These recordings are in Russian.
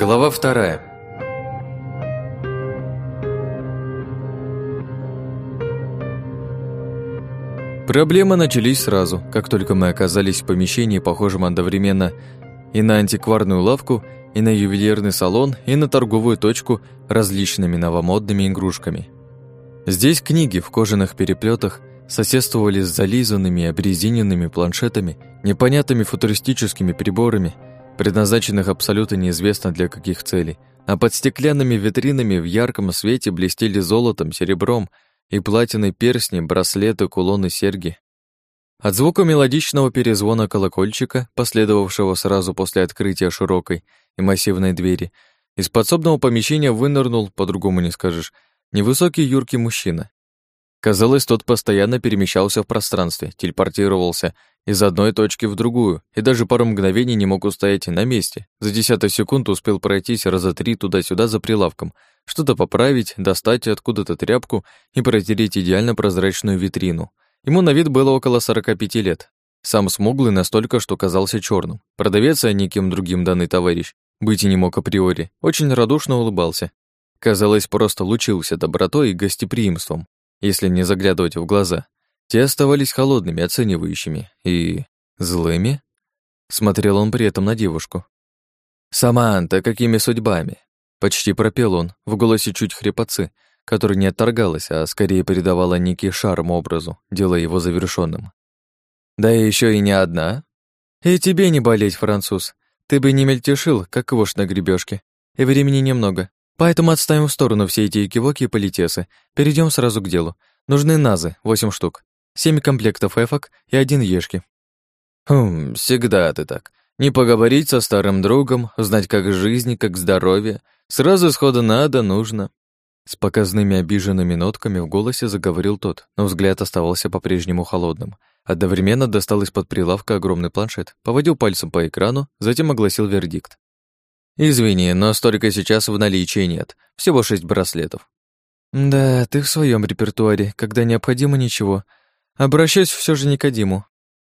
Глава вторая. Проблемы начались сразу, как только мы оказались в помещении, похожем одновременно и на антикварную лавку, и на ювелирный салон, и на торговую точку различными новомодными игрушками. Здесь книги в кожаных переплетах соседствовали с зализанными обрезиненными планшетами, непонятными футуристическими приборами, предназначенных абсолютно неизвестно для каких целей, а под стеклянными витринами в ярком свете блестели золотом, серебром и платиной перстни, браслеты, кулоны, серьги. От звука мелодичного перезвона колокольчика, последовавшего сразу после открытия широкой и массивной двери, из подсобного помещения вынырнул, по-другому не скажешь, невысокий юркий мужчина. Казалось, тот постоянно перемещался в пространстве, телепортировался из одной точки в другую и даже пару мгновений не мог устоять на месте. За десятую секунду успел пройтись раза три туда-сюда за прилавком, что-то поправить, достать откуда-то тряпку и протереть идеально прозрачную витрину. Ему на вид было около 45 лет. Сам смуглый настолько, что казался черным. Продавец, а никем другим данный товарищ, быть и не мог априори, очень радушно улыбался. Казалось, просто лучился добротой и гостеприимством если не заглядывать в глаза. Те оставались холодными, оценивающими и... злыми? Смотрел он при этом на девушку. «Саманта, какими судьбами?» Почти пропел он, в голосе чуть хрипотцы, который не отторгалась, а скорее передавала некий шарм образу, делая его завершенным. «Да еще и не одна?» «И тебе не болеть, француз. Ты бы не мельтешил, как вошь на гребешке. И времени немного. Поэтому отставим в сторону все эти экивоки и политесы. Перейдем сразу к делу. Нужны назы, восемь штук. Семь комплектов эфок и один ешки. Хм, всегда ты так. Не поговорить со старым другом, узнать, как жизнь, как здоровье. Сразу схода надо, нужно. С показными обиженными нотками в голосе заговорил тот, но взгляд оставался по-прежнему холодным. Одновременно достал из-под прилавка огромный планшет, поводил пальцем по экрану, затем огласил вердикт. «Извини, но столько сейчас в наличии нет. Всего шесть браслетов». «Да, ты в своем репертуаре, когда необходимо ничего. Обращаюсь все же Адиму».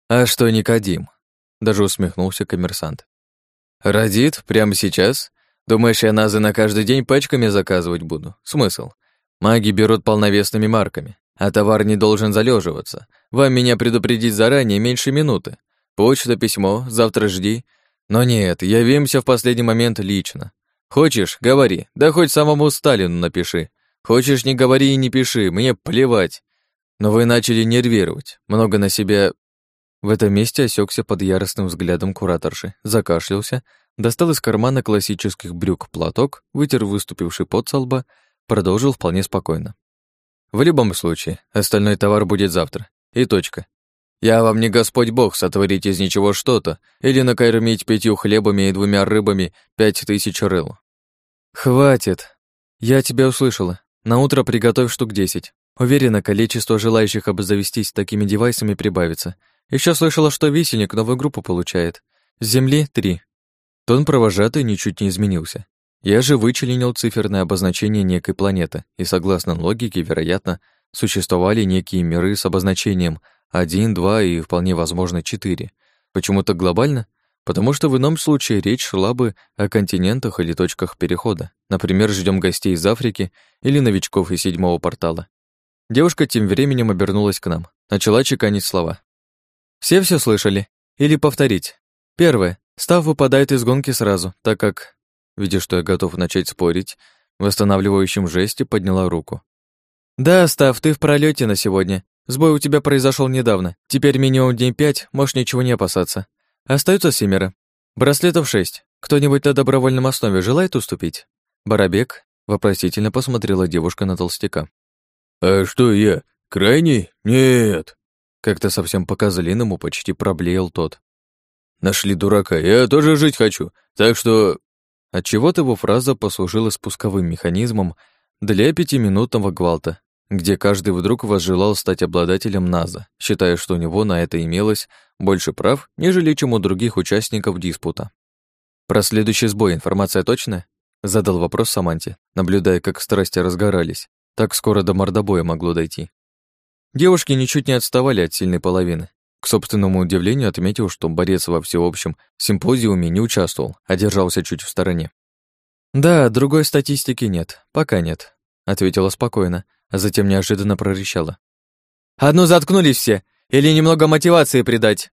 «А что не Кадим?» Даже усмехнулся коммерсант. «Родит? Прямо сейчас? Думаешь, я назы на каждый день пачками заказывать буду? Смысл? Маги берут полновесными марками, а товар не должен залеживаться. Вам меня предупредить заранее меньше минуты. Почта, письмо, завтра жди. Но нет, явимся в последний момент лично. Хочешь, говори, да хоть самому Сталину напиши. Хочешь, не говори и не пиши, мне плевать. Но вы начали нервировать, много на себя... В этом месте осекся под яростным взглядом кураторши, закашлялся, достал из кармана классических брюк платок, вытер выступивший пот со лба, продолжил вполне спокойно. В любом случае, остальной товар будет завтра. И точка. Я вам не Господь Бог сотворить из ничего что-то или накормить пятью хлебами и двумя рыбами пять тысяч рыл. Хватит. Я тебя услышала. На утро приготовь штук десять. Уверена, количество желающих обзавестись такими девайсами прибавится. Еще слышала, что висельник новую группу получает. С Земли — три. Тон провожатый ничуть не изменился. Я же вычленил циферное обозначение некой планеты, и согласно логике, вероятно, существовали некие миры с обозначением один, два и, вполне возможно, четыре. Почему-то глобально? Потому что в ином случае речь шла бы о континентах или точках перехода. Например, ждем гостей из Африки или новичков из седьмого портала. Девушка тем временем обернулась к нам, начала чеканить слова. Все все слышали? Или повторить? Первое. Став выпадает из гонки сразу, так как, видя, что я готов начать спорить, в восстанавливающем жесте подняла руку. «Да, Став, ты в пролете на сегодня. Сбой у тебя произошел недавно. Теперь минимум дней пять, можешь ничего не опасаться. Остаются семеро. Браслетов шесть. Кто-нибудь на добровольном основе желает уступить? Барабек вопросительно посмотрела девушка на толстяка. А что я? Крайний? Нет. Как-то совсем по-козлиному почти проблеял тот. Нашли дурака, я тоже жить хочу, так что... Отчего-то его фраза послужила спусковым механизмом для пятиминутного гвалта, где каждый вдруг возжелал стать обладателем НАЗа, считая, что у него на это имелось больше прав, нежели чем у других участников диспута. Про следующий сбой информация точная? Задал вопрос Саманте, наблюдая, как страсти разгорались. Так скоро до мордобоя могло дойти. Девушки ничуть не отставали от сильной половины. К собственному удивлению отметил, что борец во всеобщем симпозиуме не участвовал, а держался чуть в стороне. Да, другой статистики нет, пока нет, ответила спокойно, а затем неожиданно прорычала. Одну заткнулись все, или немного мотивации придать.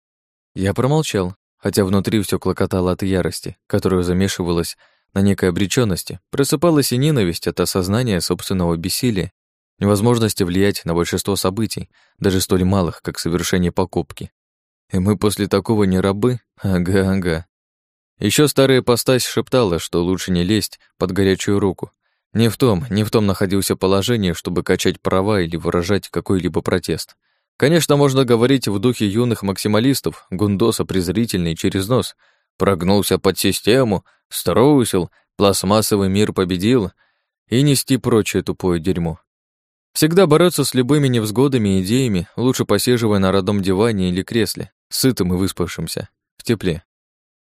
Я промолчал, хотя внутри все клокотало от ярости, которую замешивалась на некой обречённости, просыпалась и ненависть от осознания собственного бессилия, невозможности влиять на большинство событий, даже столь малых, как совершение покупки. И мы после такого не рабы? Ага-ага. Ещё старая постась шептала, что лучше не лезть под горячую руку. Не в том, не в том находился положение, чтобы качать права или выражать какой-либо протест. Конечно, можно говорить в духе юных максималистов, гундоса презрительный через нос. Прогнулся под систему, струсил, пластмассовый мир победил и нести прочее тупое дерьмо. Всегда бороться с любыми невзгодами и идеями, лучше посиживая на родном диване или кресле, сытым и выспавшимся, в тепле.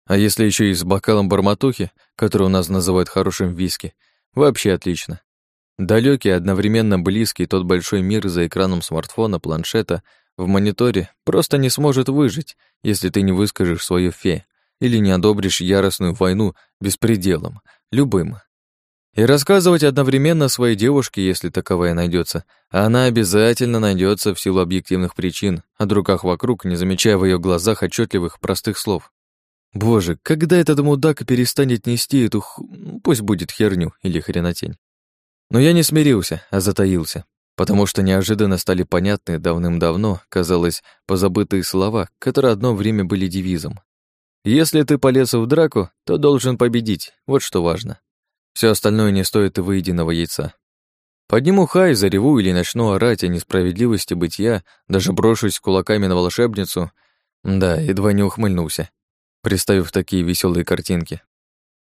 А если еще и с бокалом барматухи, который у нас называют хорошим виски, вообще отлично. Далекий, одновременно близкий тот большой мир за экраном смартфона, планшета, в мониторе просто не сможет выжить, если ты не выскажешь свое фе или не одобришь яростную войну беспределом, любым. И рассказывать одновременно своей девушке, если таковая найдется, она обязательно найдется в силу объективных причин, от руках вокруг, не замечая в ее глазах отчетливых простых слов. Боже, когда этот мудак перестанет нести эту х... пусть будет херню или хренотень. Но я не смирился, а затаился, потому что неожиданно стали понятны давным-давно, казалось, позабытые слова, которые одно время были девизом. Если ты полез в драку, то должен победить, вот что важно. Все остальное не стоит и выеденного яйца. Подниму хай, зареву или начну орать о несправедливости бытия, даже брошусь кулаками на волшебницу. Да, едва не ухмыльнулся, представив такие веселые картинки.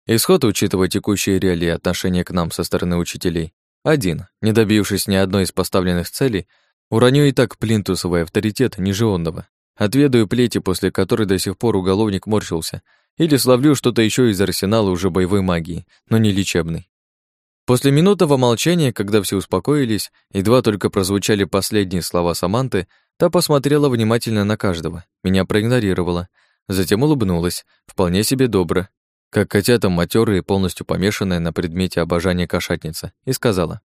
Исход, учитывая текущие реалии отношения к нам со стороны учителей, один, не добившись ни одной из поставленных целей, уроню и так плинтусовый авторитет нежионного, отведаю плети, после которой до сих пор уголовник морщился, или славлю что-то еще из арсенала уже боевой магии, но не лечебной. После минутного молчания, когда все успокоились, едва только прозвучали последние слова Саманты, та посмотрела внимательно на каждого, меня проигнорировала, затем улыбнулась, вполне себе добро, как котята матерые, полностью помешанная на предмете обожания кошатница, и сказала.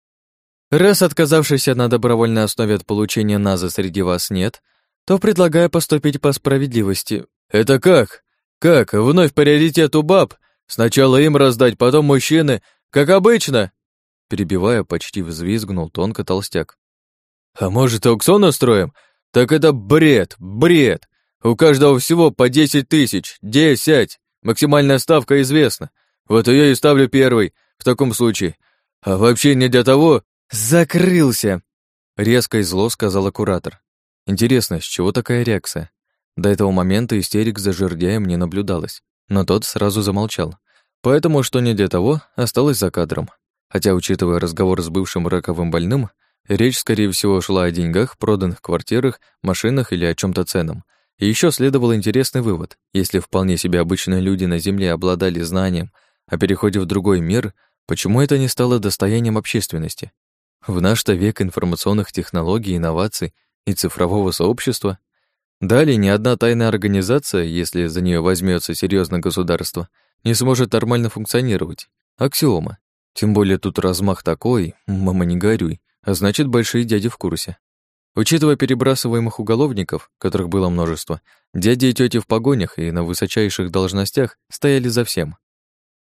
«Раз отказавшийся на добровольной основе от получения НАЗа среди вас нет, то предлагаю поступить по справедливости». «Это как? Как? Вновь приоритет у баб? Сначала им раздать, потом мужчины, как обычно?» Перебивая, почти взвизгнул тонко толстяк. «А может, аукцион устроим? Так это бред, бред! У каждого всего по десять тысяч, десять! Максимальная ставка известна. Вот ее и ставлю первый, в таком случае. А вообще не для того... Закрылся! Резко и зло сказала куратор. Интересно, с чего такая реакция? До этого момента истерик за жердяем не наблюдалось, но тот сразу замолчал. Поэтому, что не для того, осталось за кадром. Хотя, учитывая разговор с бывшим раковым больным, речь, скорее всего, шла о деньгах, проданных квартирах, машинах или о чем то ценном, и еще следовал интересный вывод. Если вполне себе обычные люди на Земле обладали знанием о переходе в другой мир, почему это не стало достоянием общественности? В наш-то век информационных технологий, инноваций и цифрового сообщества далее ни одна тайная организация, если за нее возьмется серьезно государство, не сможет нормально функционировать. Аксиома. Тем более тут размах такой, мама не горюй, а значит, большие дяди в курсе. Учитывая перебрасываемых уголовников, которых было множество, дяди и тети в погонях и на высочайших должностях стояли за всем.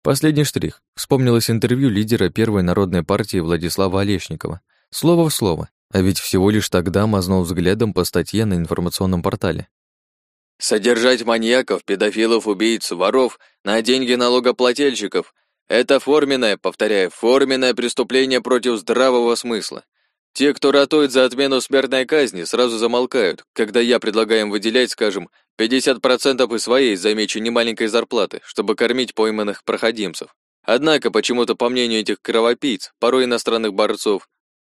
Последний штрих. Вспомнилось интервью лидера первой народной партии Владислава Олешникова. Слово в слово, а ведь всего лишь тогда мазнул взглядом по статье на информационном портале. «Содержать маньяков, педофилов, убийц, воров на деньги налогоплательщиков – это форменное, повторяю, форменное преступление против здравого смысла. Те, кто ратует за отмену смертной казни, сразу замолкают, когда я предлагаю им выделять, скажем, 50% из своей, замечу, немаленькой зарплаты, чтобы кормить пойманных проходимцев. Однако, почему-то, по мнению этих кровопийц, порой иностранных борцов,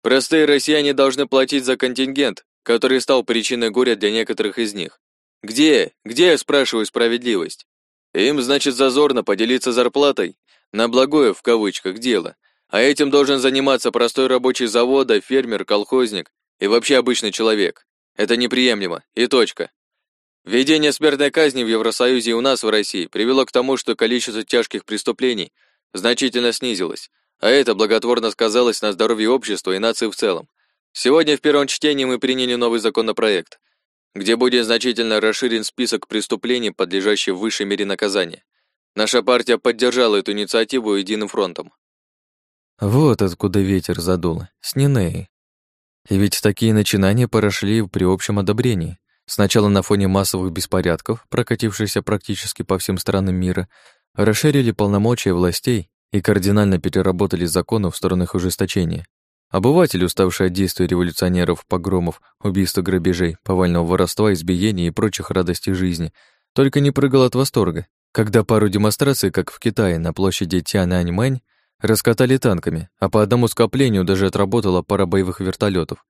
простые россияне должны платить за контингент, который стал причиной горя для некоторых из них. Где, где, я спрашиваю, справедливость? Им, значит, зазорно поделиться зарплатой на благое, в кавычках, дело, а этим должен заниматься простой рабочий завода, фермер, колхозник и вообще обычный человек. Это неприемлемо. И точка. Введение смертной казни в Евросоюзе и у нас в России привело к тому, что количество тяжких преступлений значительно снизилась, а это благотворно сказалось на здоровье общества и нации в целом. Сегодня в первом чтении мы приняли новый законопроект, где будет значительно расширен список преступлений, подлежащих высшей мере наказания. Наша партия поддержала эту инициативу единым фронтом. Вот откуда ветер задул, с Нинеи. И ведь такие начинания прошли при общем одобрении. Сначала на фоне массовых беспорядков, прокатившихся практически по всем странам мира, расширили полномочия властей и кардинально переработали законы в сторону ужесточения. Обыватель, уставший от действий революционеров, погромов, убийств и грабежей, повального воровства, избиений и прочих радостей жизни, только не прыгал от восторга, когда пару демонстраций, как в Китае, на площади Тяньаньмэнь, раскатали танками, а по одному скоплению даже отработала пара боевых вертолетов.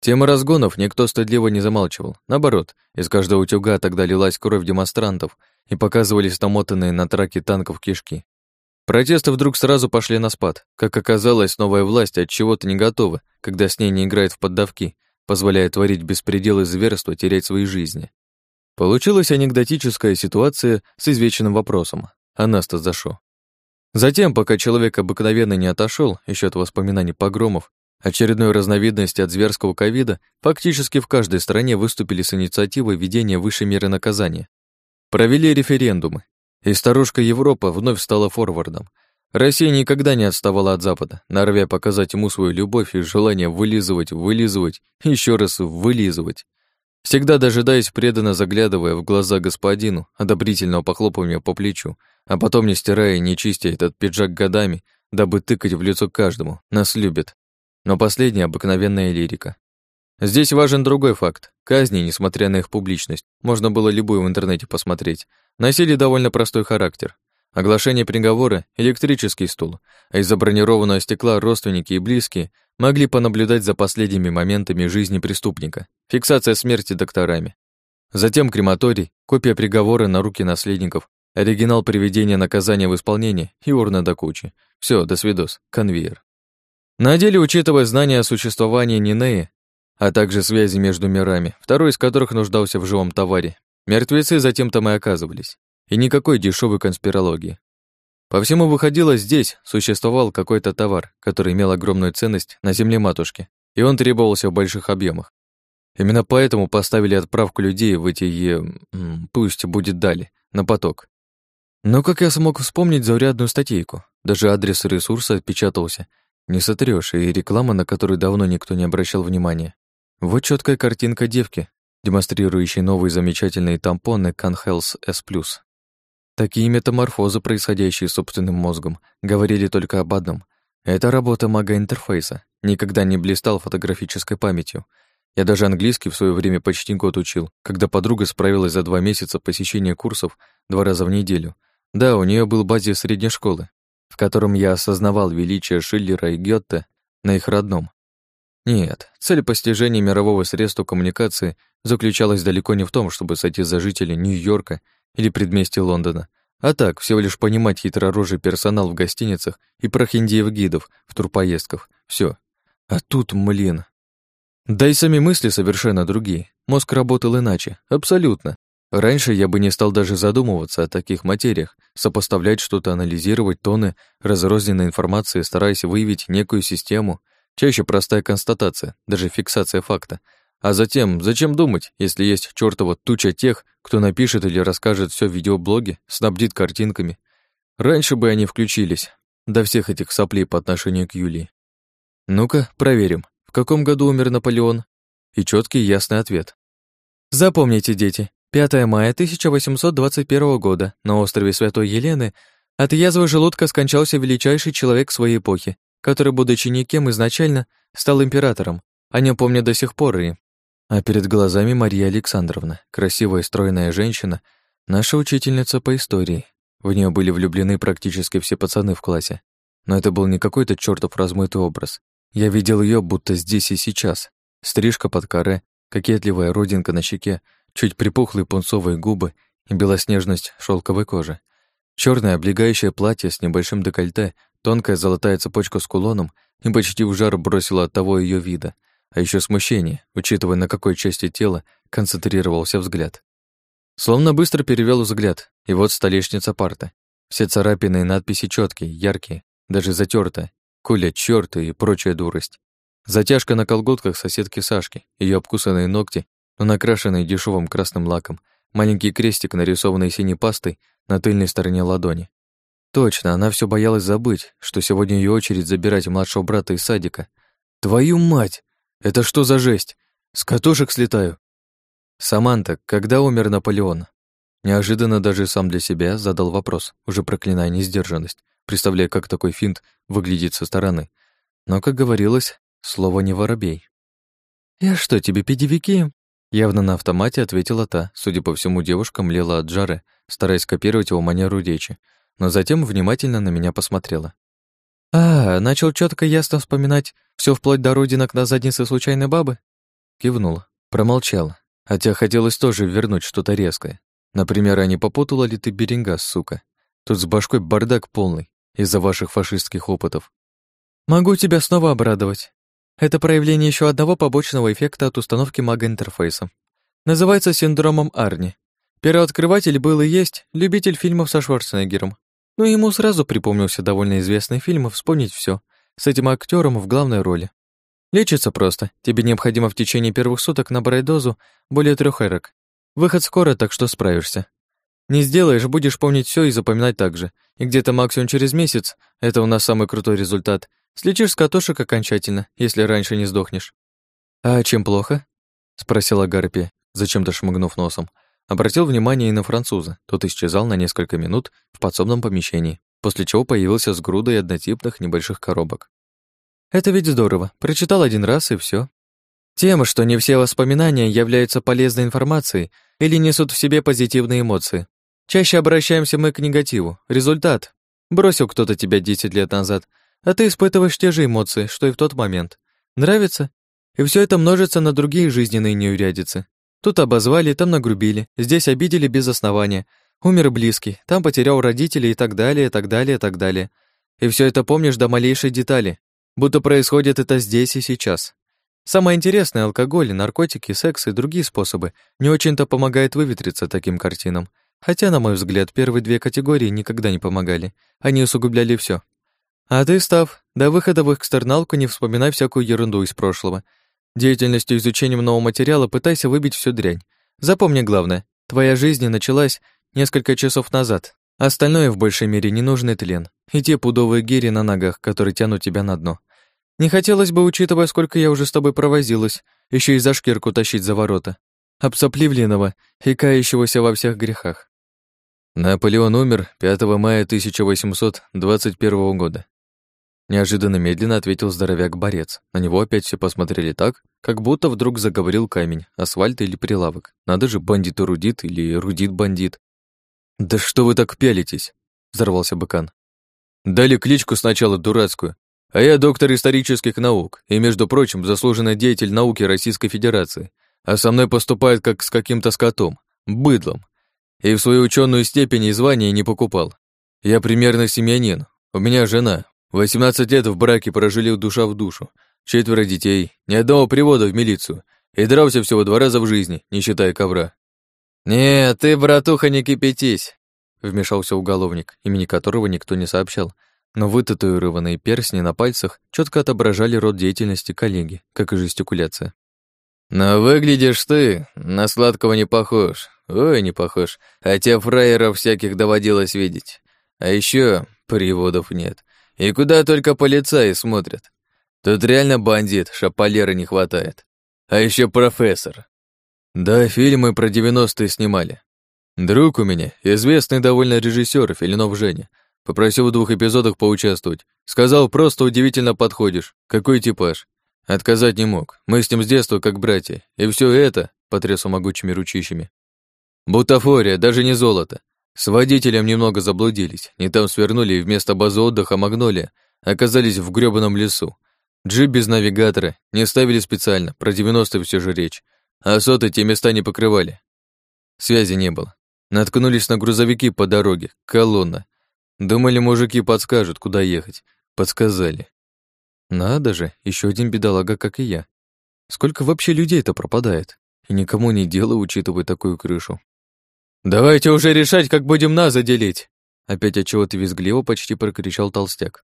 Тема разгонов никто стыдливо не замалчивал. Наоборот, из каждого утюга тогда лилась кровь демонстрантов и показывались намотанные на траке танков кишки. Протесты вдруг сразу пошли на спад. Как оказалось, новая власть от чего-то не готова, когда с ней не играет в поддавки, позволяя творить беспредел и зверство, терять свои жизни. Получилась анекдотическая ситуация с извечным вопросом. А нас-то за шо? Затем, пока человек обыкновенно не отошел еще от воспоминаний погромов, очередной разновидности от зверского ковида, фактически в каждой стране выступили с инициативой введения высшей меры наказания. Провели референдумы, и старушка Европа вновь стала форвардом. Россия никогда не отставала от Запада, норовя показать ему свою любовь и желание вылизывать, вылизывать, еще раз вылизывать всегда дожидаясь преданно заглядывая в глаза господину, одобрительного похлопывания по плечу, а потом не стирая и не чистя этот пиджак годами, дабы тыкать в лицо каждому, нас любят. Но последняя обыкновенная лирика. Здесь важен другой факт. Казни, несмотря на их публичность, можно было любую в интернете посмотреть, носили довольно простой характер. Оглашение приговора — электрический стул, а из-за бронированного стекла родственники и близкие могли понаблюдать за последними моментами жизни преступника, фиксация смерти докторами. Затем крематорий, копия приговора на руки наследников, оригинал приведения наказания в исполнение и урна до кучи. Все, до свидос, конвейер. На деле, учитывая знания о существовании Нинеи, а также связи между мирами, второй из которых нуждался в живом товаре, мертвецы затем там и оказывались. И никакой дешевой конспирологии. По всему выходило, здесь существовал какой-то товар, который имел огромную ценность на земле матушки, и он требовался в больших объемах. Именно поэтому поставили отправку людей в эти, е... пусть будет дали, на поток. Но как я смог вспомнить заурядную статейку? Даже адрес ресурса отпечатался. Не сотрёшь, и реклама, на которую давно никто не обращал внимания. Вот четкая картинка девки, демонстрирующей новые замечательные тампоны CanHealth S+. Такие метаморфозы, происходящие собственным мозгом, говорили только об одном. Это работа мага-интерфейса. Никогда не блистал фотографической памятью. Я даже английский в свое время почти год учил, когда подруга справилась за два месяца посещения курсов два раза в неделю. Да, у нее был базис средней школы, в котором я осознавал величие Шиллера и Гёте на их родном. Нет, цель постижения мирового средства коммуникации заключалась далеко не в том, чтобы сойти за жителей Нью-Йорка или предместье Лондона, а так, всего лишь понимать хитророжий персонал в гостиницах и прохиндеев-гидов в турпоездках. Все. А тут, млин. Да и сами мысли совершенно другие. Мозг работал иначе. Абсолютно. Раньше я бы не стал даже задумываться о таких материях, сопоставлять что-то, анализировать тоны разрозненной информации, стараясь выявить некую систему, чаще простая констатация, даже фиксация факта — а затем, зачем думать, если есть чертова туча тех, кто напишет или расскажет все в видеоблоге, снабдит картинками. Раньше бы они включились, до всех этих соплей по отношению к Юлии. Ну-ка, проверим, в каком году умер Наполеон? И четкий ясный ответ. Запомните, дети, 5 мая 1821 года на острове Святой Елены от язвы желудка скончался величайший человек своей эпохи, который, будучи никем изначально, стал императором. О нем помню до сих пор и а перед глазами Мария Александровна, красивая стройная женщина, наша учительница по истории. В нее были влюблены практически все пацаны в классе. Но это был не какой-то чертов размытый образ. Я видел ее будто здесь и сейчас. Стрижка под каре, кокетливая родинка на щеке, чуть припухлые пунцовые губы и белоснежность шелковой кожи. Черное облегающее платье с небольшим декольте, тонкая золотая цепочка с кулоном и почти в жар бросила от того ее вида — а еще смущение, учитывая, на какой части тела концентрировался взгляд. Словно быстро перевел взгляд, и вот столешница парта. Все царапины и надписи четкие, яркие, даже затертые. Куля, чёрт и прочая дурость. Затяжка на колготках соседки Сашки, ее обкусанные ногти, но накрашенные дешевым красным лаком, маленький крестик, нарисованный синей пастой на тыльной стороне ладони. Точно, она все боялась забыть, что сегодня ее очередь забирать младшего брата из садика. Твою мать! Это что за жесть? С катушек слетаю. Саманта, когда умер Наполеон? Неожиданно даже сам для себя задал вопрос, уже проклиная несдержанность, представляя, как такой финт выглядит со стороны. Но, как говорилось, слово не воробей. «Я что, тебе педевики?» Явно на автомате ответила та. Судя по всему, девушка млела от жары, стараясь копировать его манеру речи, но затем внимательно на меня посмотрела. «А, начал четко ясно вспоминать все вплоть до родинок на заднице случайной бабы?» Кивнула, промолчала, хотя хотелось тоже вернуть что-то резкое. Например, а не попутала ли ты беринга, сука? Тут с башкой бардак полный из-за ваших фашистских опытов. Могу тебя снова обрадовать. Это проявление еще одного побочного эффекта от установки мага-интерфейса. Называется синдромом Арни. Первооткрыватель был и есть любитель фильмов со Шварценеггером. Но ему сразу припомнился довольно известный фильм «Вспомнить все с этим актером в главной роли. Лечится просто. Тебе необходимо в течение первых суток набрать дозу более трех эрок. Выход скоро, так что справишься. Не сделаешь, будешь помнить все и запоминать так же. И где-то максимум через месяц, это у нас самый крутой результат, Слетишь с катушек окончательно, если раньше не сдохнешь. А чем плохо? спросила Гарпи, зачем-то шмыгнув носом. Обратил внимание и на француза. Тот исчезал на несколько минут в подсобном помещении, после чего появился с грудой однотипных небольших коробок. Это ведь здорово. Прочитал один раз и все. Тем, что не все воспоминания являются полезной информацией или несут в себе позитивные эмоции. Чаще обращаемся мы к негативу. Результат. Бросил кто-то тебя 10 лет назад, а ты испытываешь те же эмоции, что и в тот момент. Нравится? И все это множится на другие жизненные неурядицы. Тут обозвали, там нагрубили, здесь обидели без основания. Умер близкий, там потерял родителей и так далее, и так далее, и так далее. И все это помнишь до малейшей детали, будто происходит это здесь и сейчас. Самое интересное, алкоголь, наркотики, секс и другие способы не очень-то помогают выветриться таким картинам. Хотя, на мой взгляд, первые две категории никогда не помогали. Они усугубляли все. А ты, Став, до выхода в экстерналку не вспоминай всякую ерунду из прошлого. Деятельностью изучением нового материала пытайся выбить всю дрянь. Запомни главное, твоя жизнь началась несколько часов назад. Остальное в большей мере ненужный тлен и те пудовые гири на ногах, которые тянут тебя на дно. Не хотелось бы, учитывая, сколько я уже с тобой провозилась, еще и за шкирку тащить за ворота. Обсопливленного и кающегося во всех грехах. Наполеон умер 5 мая 1821 года. Неожиданно медленно ответил здоровяк-борец. На него опять все посмотрели так, как будто вдруг заговорил камень, асфальт или прилавок. Надо же, бандит рудит или рудит бандит. «Да что вы так пялитесь?» — взорвался быкан. «Дали кличку сначала дурацкую, а я доктор исторических наук и, между прочим, заслуженный деятель науки Российской Федерации, а со мной поступает как с каким-то скотом, быдлом, и в свою ученую степень и звание не покупал. Я примерно семьянин, у меня жена, 18 лет в браке прожили душа в душу, четверо детей, ни одного привода в милицию, и дрался всего два раза в жизни, не считая ковра. «Нет, ты, братуха, не кипятись», — вмешался уголовник, имени которого никто не сообщал, но вытатуированные перстни на пальцах четко отображали род деятельности коллеги, как и жестикуляция. «Но выглядишь ты, на сладкого не похож, ой, не похож, хотя фраеров всяких доводилось видеть. А еще приводов нет, и куда только полицаи смотрят. Тут реально бандит, шапалера не хватает. А еще профессор. Да, фильмы про 90-е снимали. Друг у меня, известный довольно режиссер Филинов Женя, попросил в двух эпизодах поучаствовать. Сказал, просто удивительно подходишь. Какой типаж. Отказать не мог. Мы с ним с детства как братья. И все это, потрясу могучими ручищами. Бутафория, даже не золото. С водителем немного заблудились, не там свернули и вместо базы отдыха Магнолия оказались в грёбаном лесу. Джип без навигатора, не ставили специально, про 90 все же речь, а соты те места не покрывали. Связи не было. Наткнулись на грузовики по дороге, колонна. Думали, мужики подскажут, куда ехать. Подсказали. Надо же, еще один бедолага, как и я. Сколько вообще людей-то пропадает? И никому не дело, учитывая такую крышу. «Давайте уже решать, как будем нас заделить!» Опять отчего-то визгливо почти прокричал толстяк.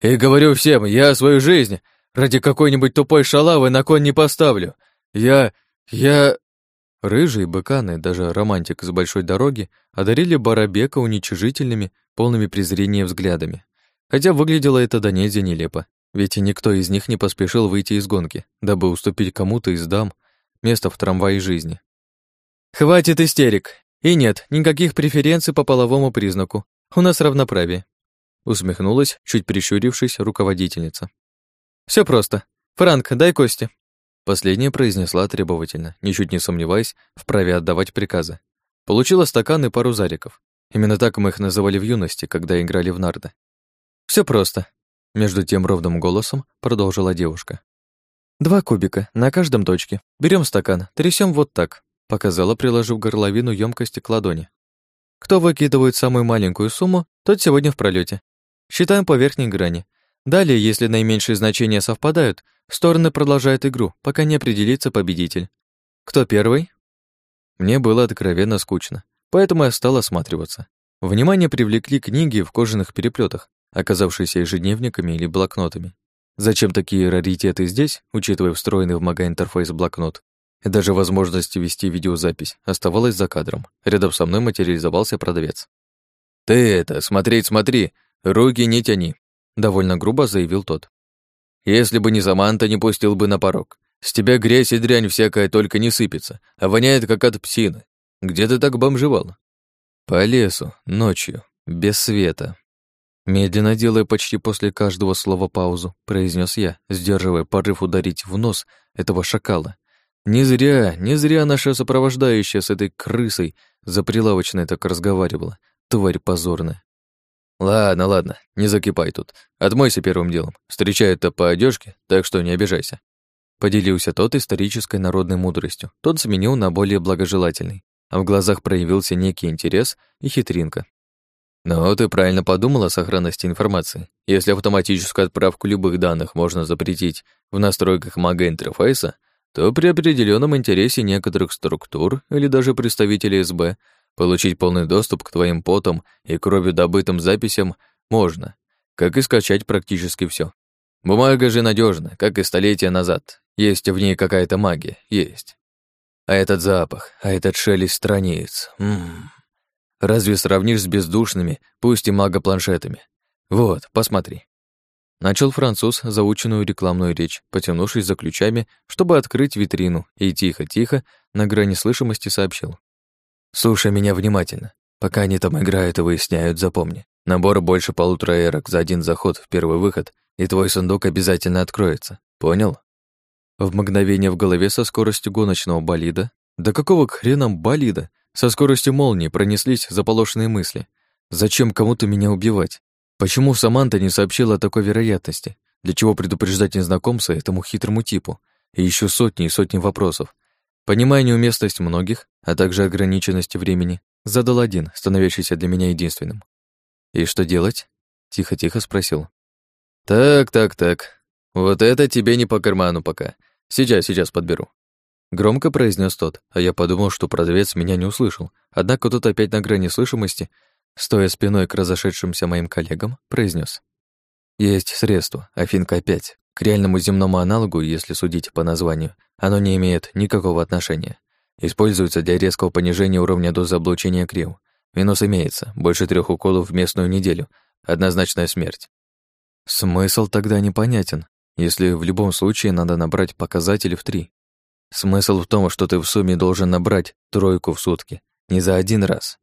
«И говорю всем, я свою жизнь ради какой-нибудь тупой шалавы на кон не поставлю. Я... я...» Рыжие быканы, даже романтик с большой дороги, одарили Барабека уничижительными, полными презрения взглядами. Хотя выглядело это до нельзя нелепо, ведь никто из них не поспешил выйти из гонки, дабы уступить кому-то из дам место в трамвае жизни. «Хватит истерик! И нет, никаких преференций по половому признаку. У нас равноправие», усмехнулась, чуть прищурившись, руководительница. Все просто. Франк, дай кости». Последняя произнесла требовательно, ничуть не сомневаясь в праве отдавать приказы. Получила стакан и пару зариков. Именно так мы их называли в юности, когда играли в нарды. Все просто. Между тем ровным голосом продолжила девушка. Два кубика, на каждом точке. Берем стакан, трясем вот так. Показала, приложив горловину емкости к ладони. Кто выкидывает самую маленькую сумму, тот сегодня в пролете. Считаем по верхней грани. Далее, если наименьшие значения совпадают, стороны продолжают игру, пока не определится победитель. Кто первый? Мне было откровенно скучно, поэтому я стал осматриваться. Внимание привлекли книги в кожаных переплетах, оказавшиеся ежедневниками или блокнотами. Зачем такие раритеты здесь, учитывая встроенный в мага-интерфейс блокнот? И даже возможность вести видеозапись оставалась за кадром. Рядом со мной материализовался продавец. «Ты это, смотреть смотри, руки не тяни», довольно грубо заявил тот. Если бы не Саманта, не пустил бы на порог. С тебя грязь и дрянь всякая только не сыпется, а воняет как от псины. Где ты так бомжевал? По лесу, ночью, без света. Медленно делая почти после каждого слова паузу, произнес я, сдерживая порыв ударить в нос этого шакала. Не зря, не зря наша сопровождающая с этой крысой за прилавочной так разговаривала. Тварь позорная. Ладно, ладно, не закипай тут. Отмойся первым делом. Встречают-то по одежке, так что не обижайся. Поделился тот исторической народной мудростью. Тот сменил на более благожелательный, а в глазах проявился некий интерес и хитринка. Но ты правильно подумала о сохранности информации. Если автоматическую отправку любых данных можно запретить в настройках мага-интерфейса, то при определенном интересе некоторых структур или даже представителей СБ Получить полный доступ к твоим потам и кровью добытым записям можно, как и скачать практически все. Бумага же надежна, как и столетия назад. Есть в ней какая-то магия, есть. А этот запах, а этот шелест страниц. М -м -м. Разве сравнишь с бездушными, пусть и магопланшетами? Вот, посмотри. Начал француз заученную рекламную речь, потянувшись за ключами, чтобы открыть витрину, и тихо-тихо, на грани слышимости сообщил. Слушай меня внимательно. Пока они там играют и выясняют, запомни. Набор больше полутора эрок за один заход в первый выход, и твой сундук обязательно откроется. Понял? В мгновение в голове со скоростью гоночного болида, да какого к хренам болида, со скоростью молнии пронеслись заполошенные мысли. Зачем кому-то меня убивать? Почему Саманта не сообщила о такой вероятности? Для чего предупреждать незнакомца этому хитрому типу? И еще сотни и сотни вопросов. Понимая неуместность многих, а также ограниченность времени, задал один, становящийся для меня единственным. «И что делать?» — тихо-тихо спросил. «Так, так, так. Вот это тебе не по карману пока. Сейчас, сейчас подберу». Громко произнес тот, а я подумал, что продавец меня не услышал. Однако тот опять на грани слышимости, стоя спиной к разошедшимся моим коллегам, произнес: «Есть средство, Афинка опять. К реальному земному аналогу, если судить по названию, оно не имеет никакого отношения. Используется для резкого понижения уровня дозы облучения крил. Минус имеется, больше трех уколов в местную неделю, однозначная смерть. Смысл тогда непонятен, если в любом случае надо набрать показатели в три. Смысл в том, что ты в сумме должен набрать тройку в сутки, не за один раз.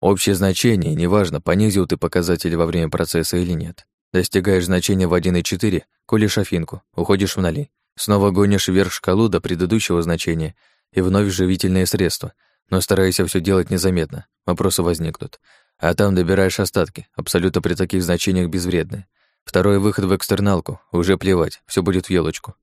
Общее значение, неважно, понизил ты показатели во время процесса или нет. Достигаешь значения в 1,4, колешь афинку, уходишь в ноли. Снова гонишь вверх шкалу до предыдущего значения и вновь живительные средства, но старайся все делать незаметно, вопросы возникнут. А там добираешь остатки, абсолютно при таких значениях безвредные. Второй выход в экстерналку, уже плевать, все будет в елочку.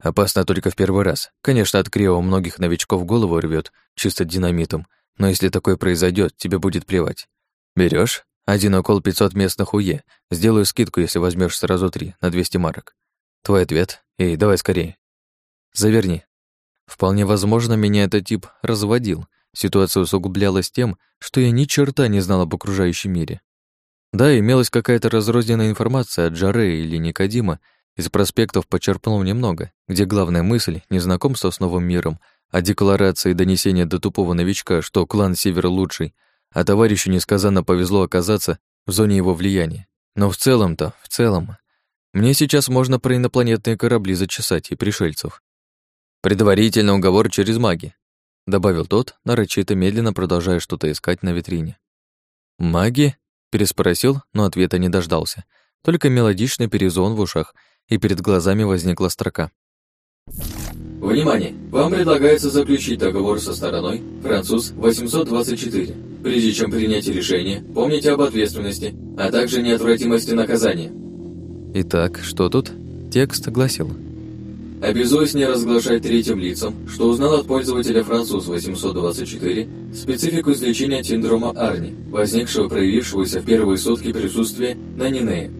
Опасно только в первый раз. Конечно, от крио многих новичков голову рвет, чисто динамитом, но если такое произойдет, тебе будет плевать. Берешь? Один укол 500 местных УЕ. Сделаю скидку, если возьмешь сразу три, на 200 марок. Твой ответ. И давай скорее. Заверни. Вполне возможно, меня этот тип разводил. Ситуация усугублялась тем, что я ни черта не знал об окружающем мире. Да, имелась какая-то разрозненная информация от Джаре или Никодима, из проспектов почерпнул немного, где главная мысль — не знакомство с новым миром, а декларация и донесение до тупого новичка, что клан Север лучший, а товарищу несказанно повезло оказаться в зоне его влияния. Но в целом-то, в целом, мне сейчас можно про инопланетные корабли зачесать и пришельцев. Предварительный уговор через маги, добавил тот, нарочито медленно продолжая что-то искать на витрине. Маги? переспросил, но ответа не дождался. Только мелодичный перезвон в ушах, и перед глазами возникла строка. Внимание! Вам предлагается заключить договор со стороной француз 824. Прежде чем принять решение, помните об ответственности, а также неотвратимости наказания. Итак, что тут? Текст гласил. Обязуюсь не разглашать третьим лицам, что узнал от пользователя француз 824 специфику излечения синдрома Арни, возникшего проявившегося в первые сутки присутствия на Нинее.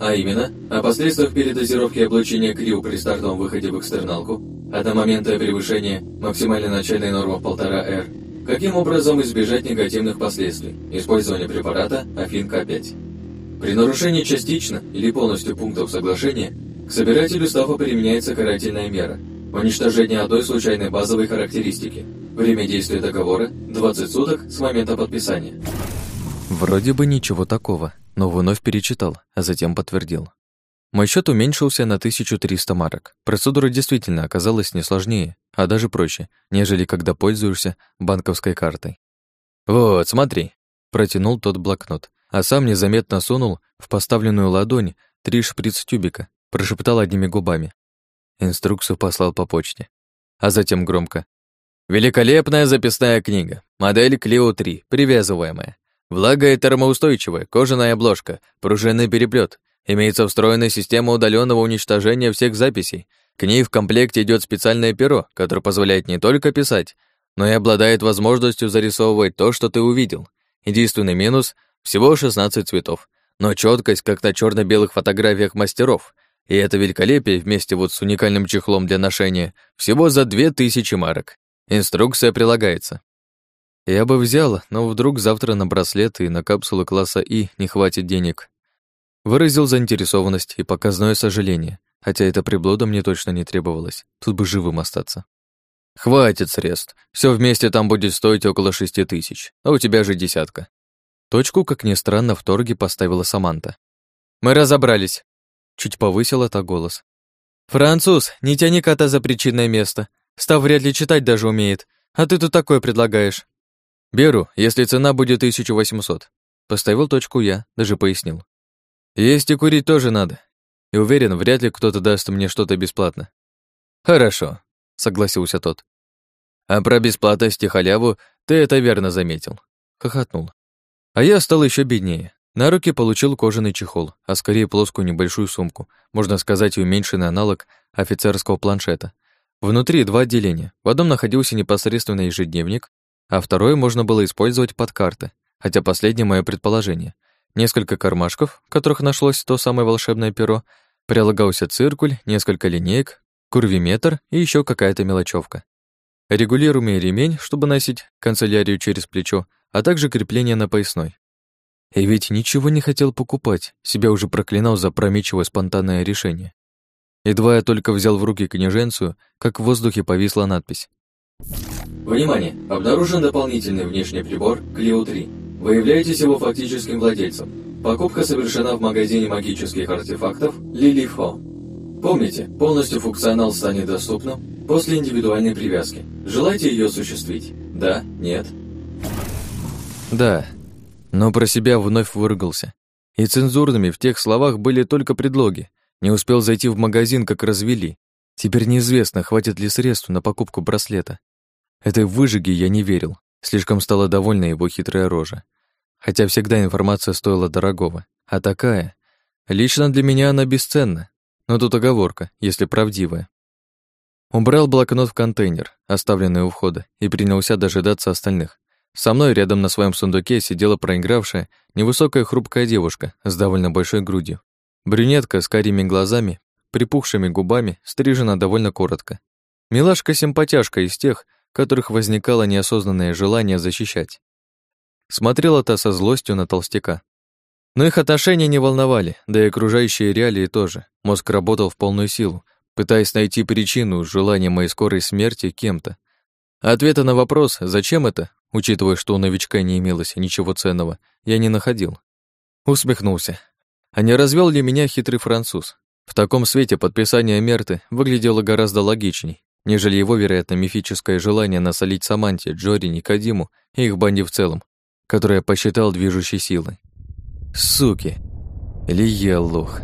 А именно, о последствиях передозировки облучения Криу при стартовом выходе в экстерналку, до момента превышения максимальной начальной нормы в 1,5 R, каким образом избежать негативных последствий использования препарата Афин-К5. При нарушении частично или полностью пунктов соглашения к собирателю стафа применяется карательная мера – уничтожение одной случайной базовой характеристики. Время действия договора – 20 суток с момента подписания. Вроде бы ничего такого но вновь перечитал, а затем подтвердил. Мой счет уменьшился на 1300 марок. Процедура действительно оказалась не сложнее, а даже проще, нежели когда пользуешься банковской картой. «Вот, смотри», — протянул тот блокнот, а сам незаметно сунул в поставленную ладонь три шприц-тюбика, прошептал одними губами. Инструкцию послал по почте. А затем громко. «Великолепная записная книга. Модель Clio 3, привязываемая. Влага и термоустойчивая, кожаная обложка, пружинный переплет. Имеется встроенная система удаленного уничтожения всех записей. К ней в комплекте идет специальное перо, которое позволяет не только писать, но и обладает возможностью зарисовывать то, что ты увидел. Единственный минус — всего 16 цветов, но четкость, как на черно белых фотографиях мастеров. И это великолепие вместе вот с уникальным чехлом для ношения всего за 2000 марок. Инструкция прилагается. Я бы взял, но вдруг завтра на браслет и на капсулы класса И не хватит денег. Выразил заинтересованность и показное сожаление, хотя эта приблуда мне точно не требовалась, тут бы живым остаться. «Хватит средств, все вместе там будет стоить около шести тысяч, а у тебя же десятка». Точку, как ни странно, в торге поставила Саманта. «Мы разобрались», — чуть повысила та голос. «Француз, не тяни кота за причинное место. Став вряд ли читать даже умеет, а ты тут такое предлагаешь». «Беру, если цена будет 1800». Поставил точку я, даже пояснил. «Есть и курить тоже надо. И уверен, вряд ли кто-то даст мне что-то бесплатно». «Хорошо», — согласился тот. «А про бесплатность и халяву ты это верно заметил», — хохотнул. А я стал еще беднее. На руки получил кожаный чехол, а скорее плоскую небольшую сумку, можно сказать, уменьшенный аналог офицерского планшета. Внутри два отделения. В одном находился непосредственно ежедневник, а второе можно было использовать под карты, хотя последнее мое предположение. Несколько кармашков, в которых нашлось то самое волшебное перо, прилагался циркуль, несколько линеек, курвиметр и еще какая-то мелочевка. Регулируемый ремень, чтобы носить канцелярию через плечо, а также крепление на поясной. И ведь ничего не хотел покупать, себя уже проклинал за промечивое спонтанное решение. Едва я только взял в руки княженцию, как в воздухе повисла надпись Внимание! Обнаружен дополнительный внешний прибор Clio 3. Вы являетесь его фактическим владельцем. Покупка совершена в магазине магических артефактов Лилифо. Помните, полностью функционал станет доступным после индивидуальной привязки. Желаете ее осуществить? Да? Нет? Да. Но про себя вновь выругался. И цензурными в тех словах были только предлоги. Не успел зайти в магазин, как развели. Теперь неизвестно, хватит ли средств на покупку браслета. Этой выжиге я не верил. Слишком стала довольна его хитрая рожа. Хотя всегда информация стоила дорогого. А такая... Лично для меня она бесценна. Но тут оговорка, если правдивая. Убрал блокнот в контейнер, оставленный у входа, и принялся дожидаться остальных. Со мной рядом на своем сундуке сидела проигравшая, невысокая хрупкая девушка с довольно большой грудью. Брюнетка с карими глазами, припухшими губами, стрижена довольно коротко. Милашка-симпатяшка из тех, которых возникало неосознанное желание защищать. Смотрела та со злостью на толстяка. Но их отношения не волновали, да и окружающие реалии тоже. Мозг работал в полную силу, пытаясь найти причину желания моей скорой смерти кем-то. Ответа на вопрос «зачем это?», учитывая, что у новичка не имелось ничего ценного, я не находил. Усмехнулся. А не развел ли меня хитрый француз? В таком свете подписание Мерты выглядело гораздо логичней, нежели его, вероятно, мифическое желание насолить Саманте, Джори, Никодиму и их банде в целом, которое посчитал движущей силой. Суки! Или я лох?